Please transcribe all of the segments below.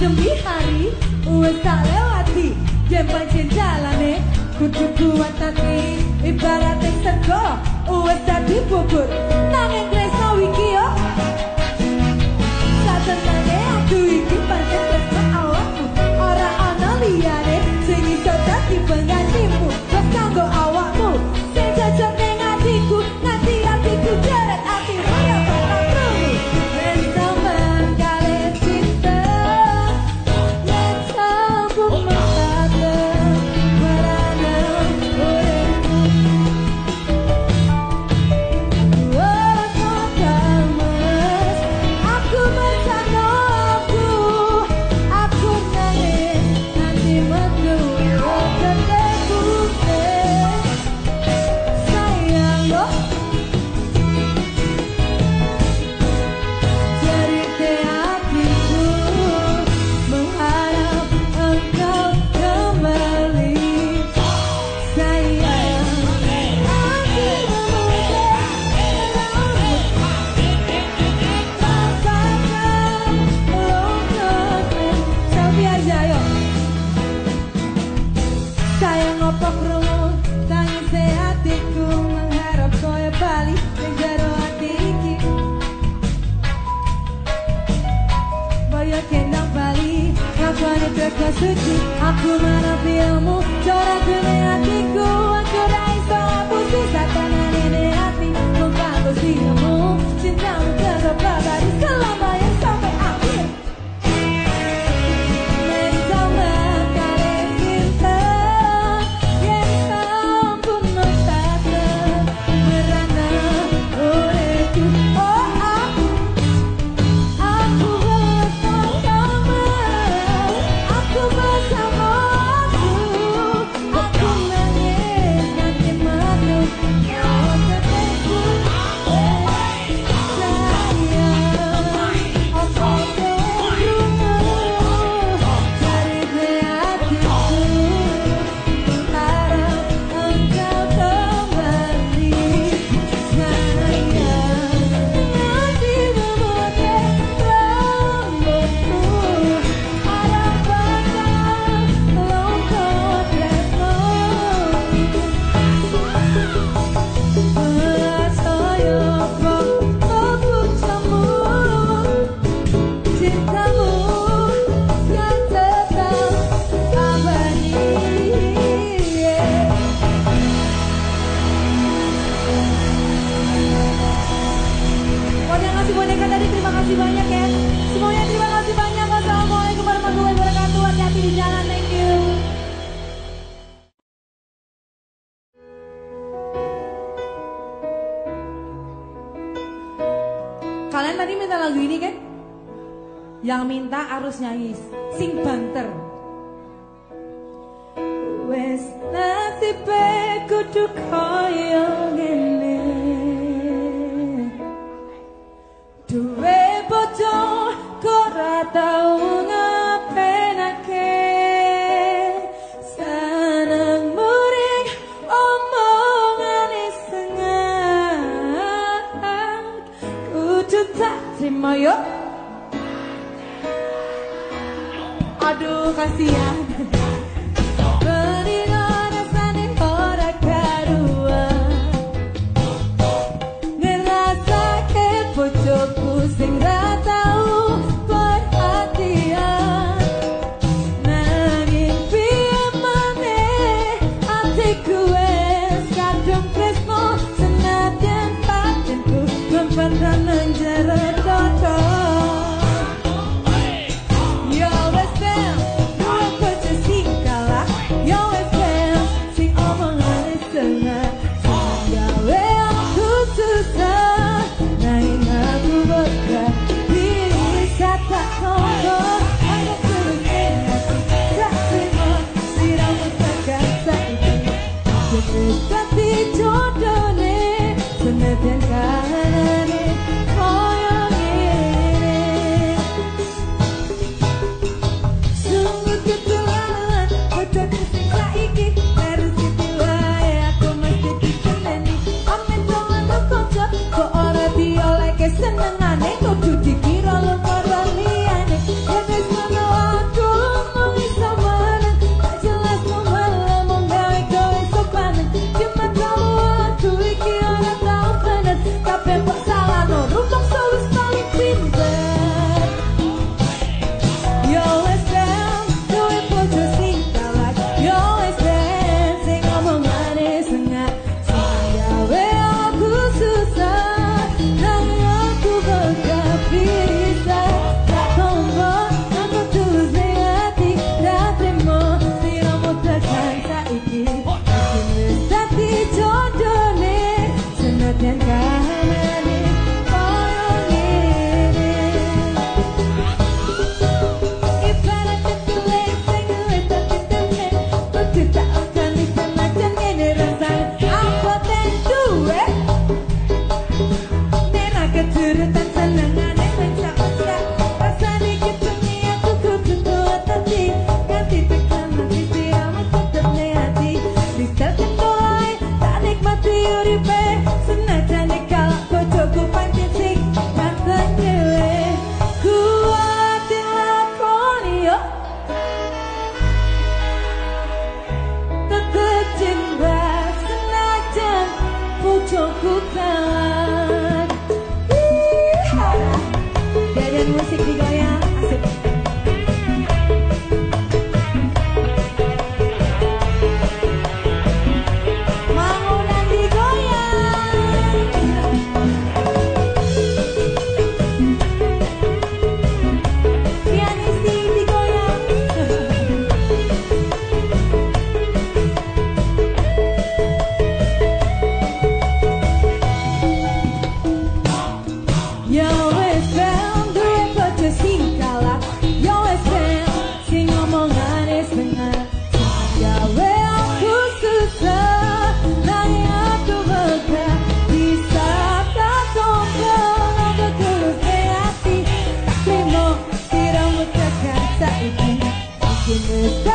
demi hari Uwe tak lewati. Jem pancin jalane Kudu kuat tapi Ibarat sego wis dadi bubur. Nanging happiness.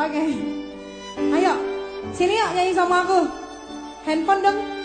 Oke. Okay. Ayo, sini yuk nyanyi sama aku. Handphone dong.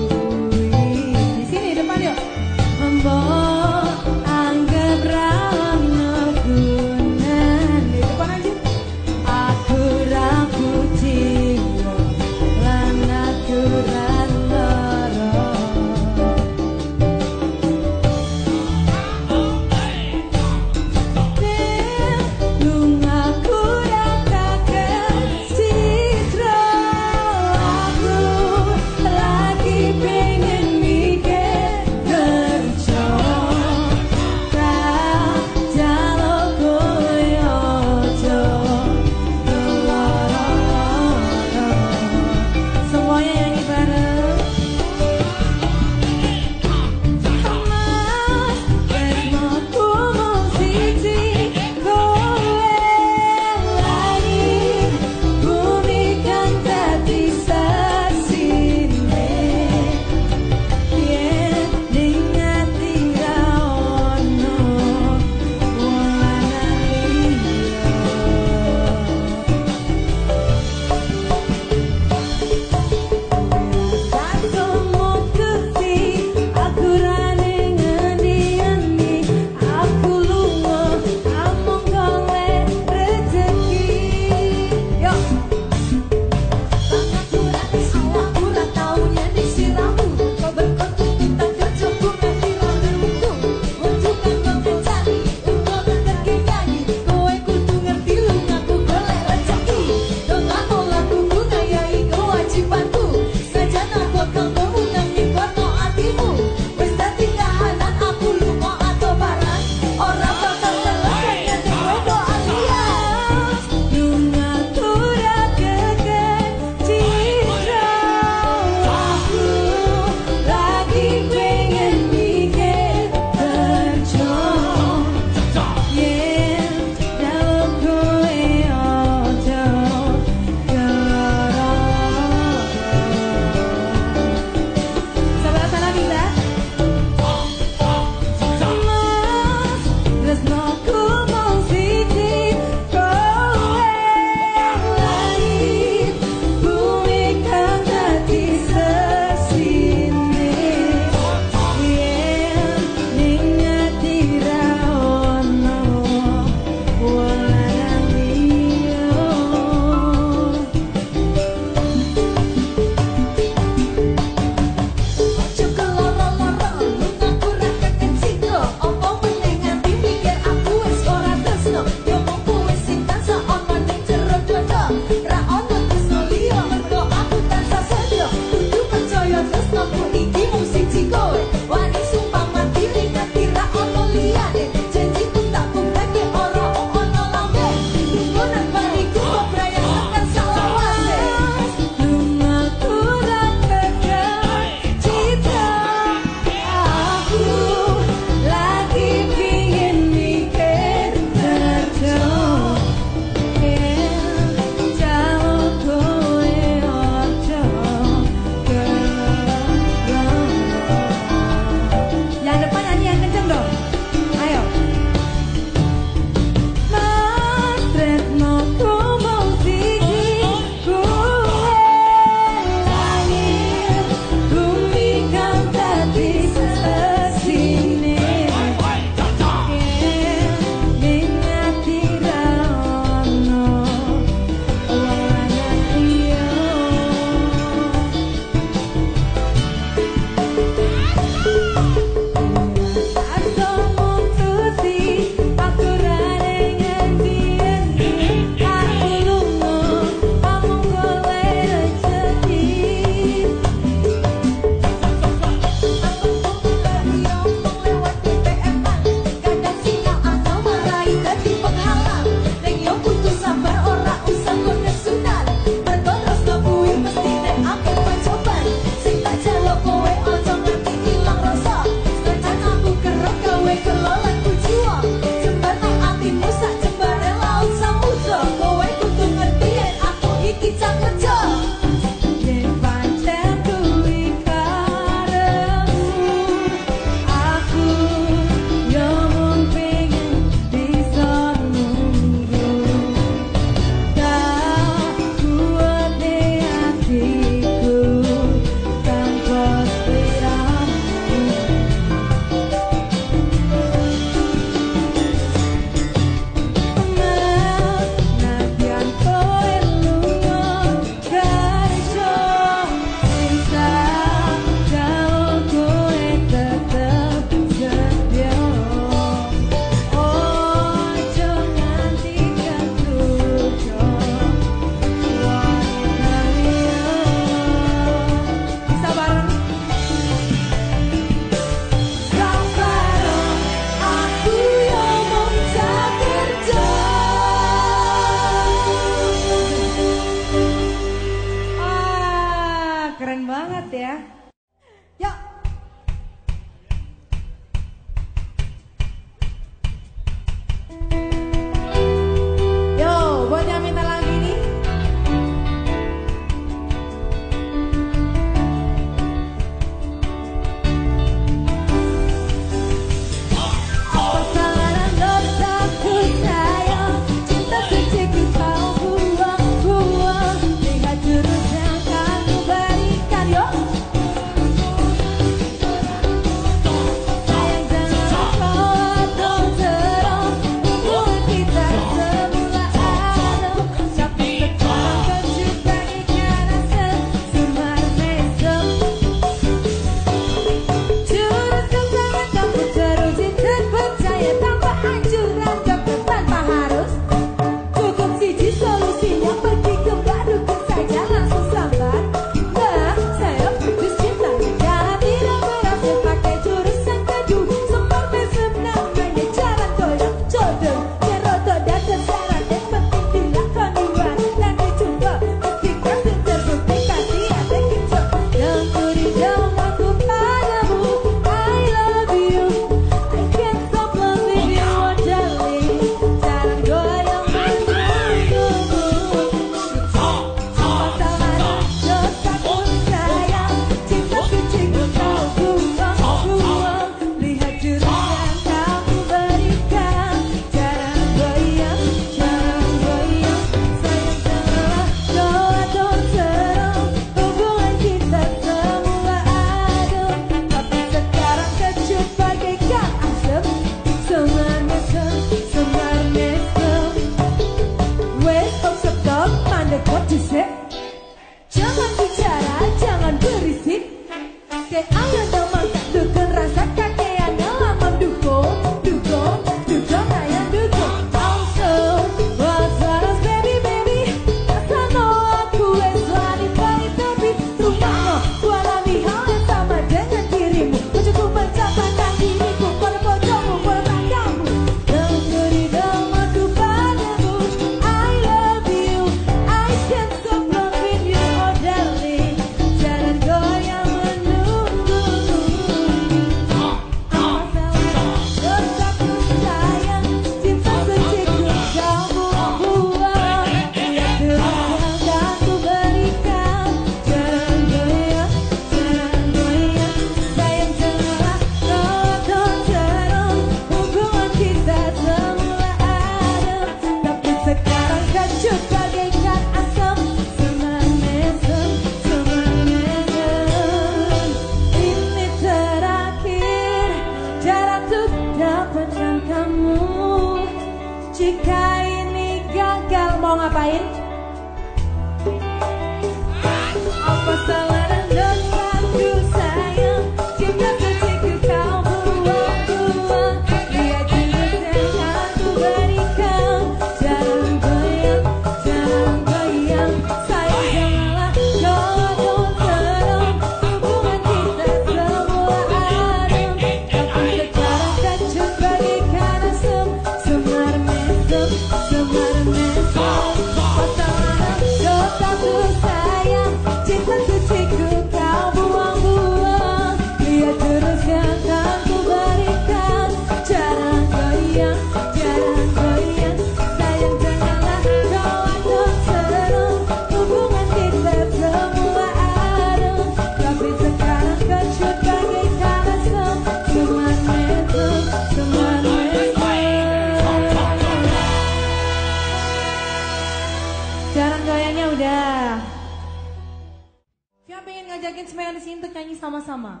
sama-sama.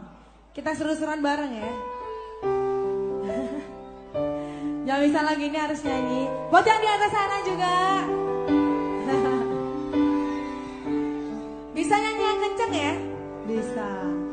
Kita seru-seruan bareng ya. Jangan bisa lagi ini harus nyanyi. Buat yang di atas sana juga. bisa nyanyi yang kenceng ya? Bisa.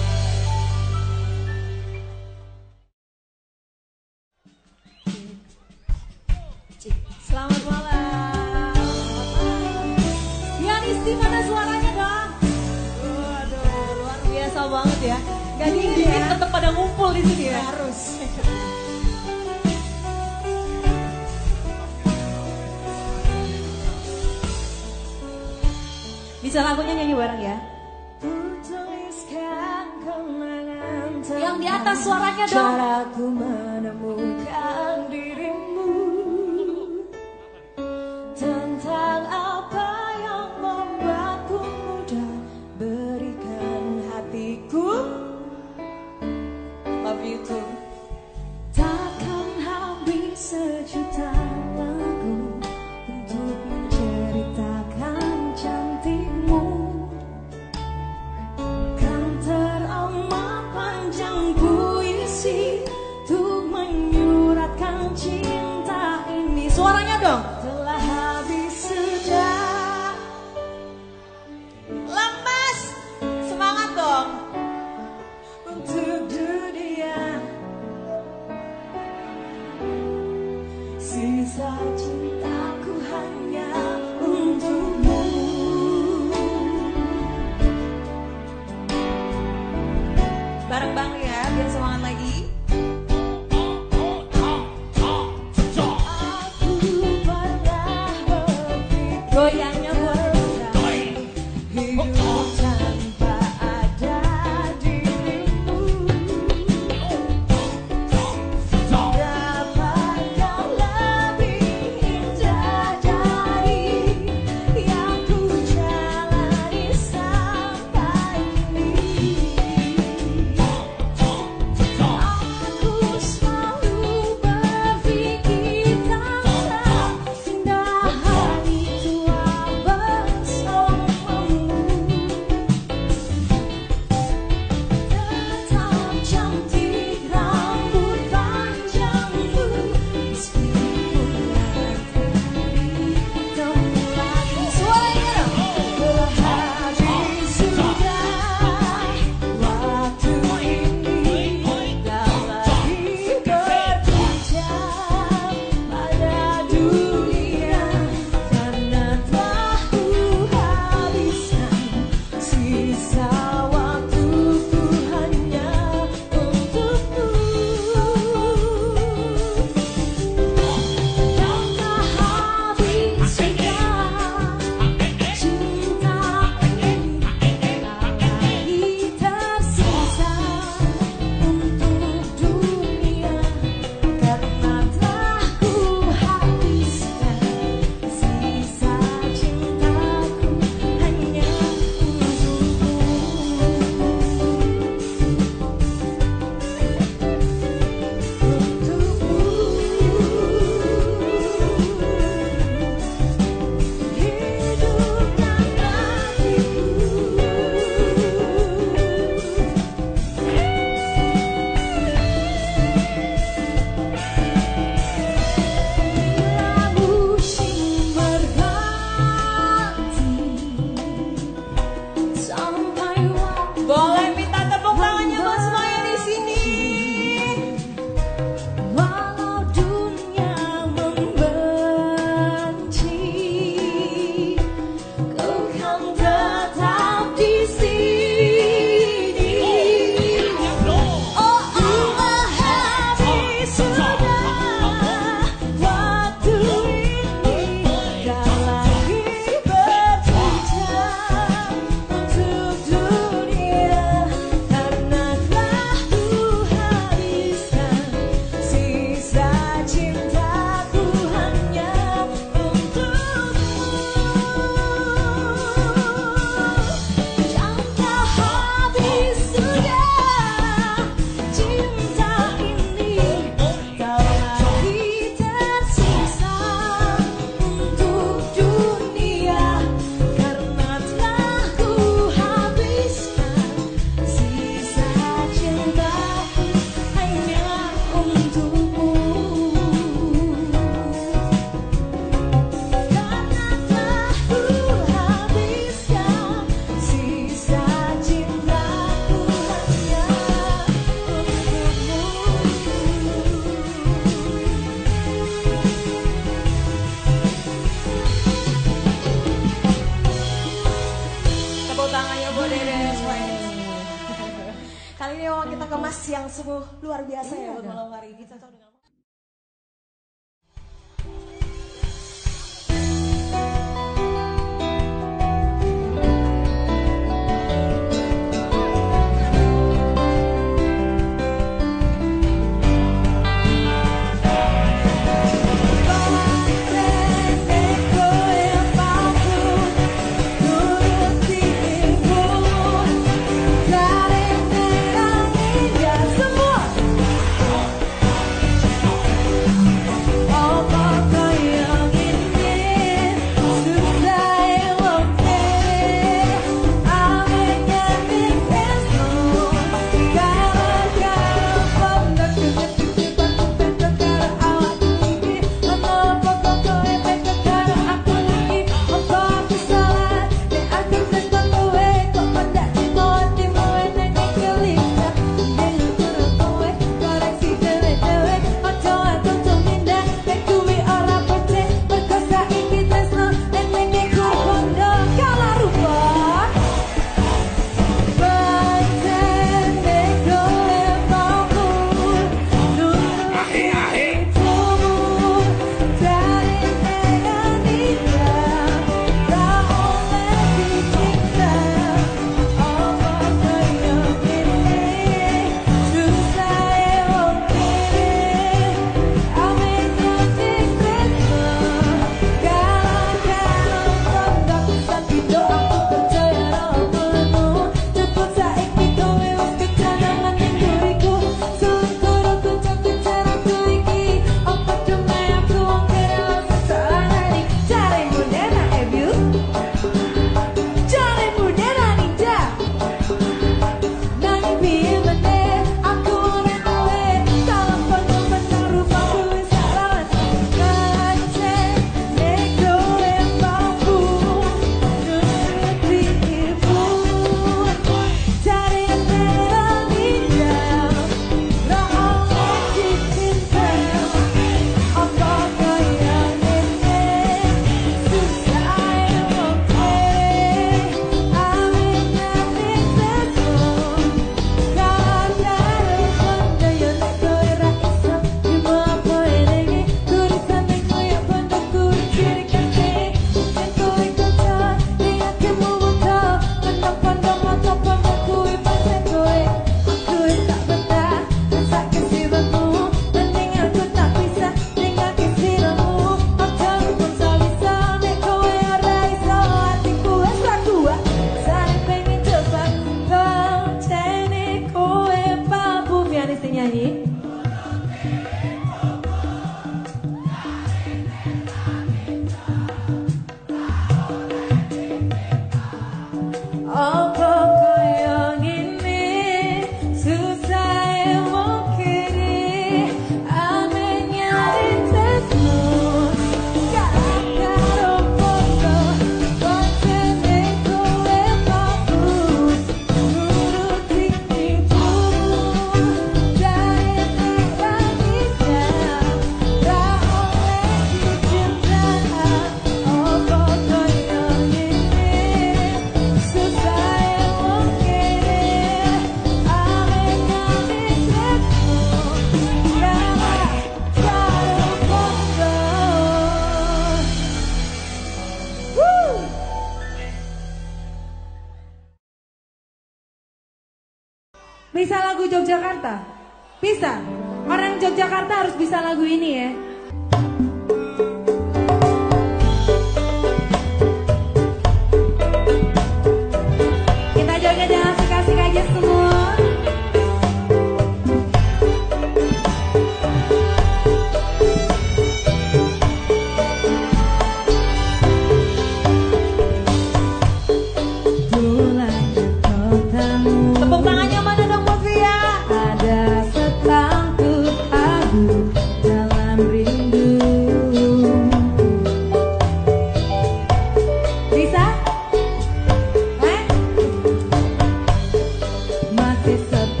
sabi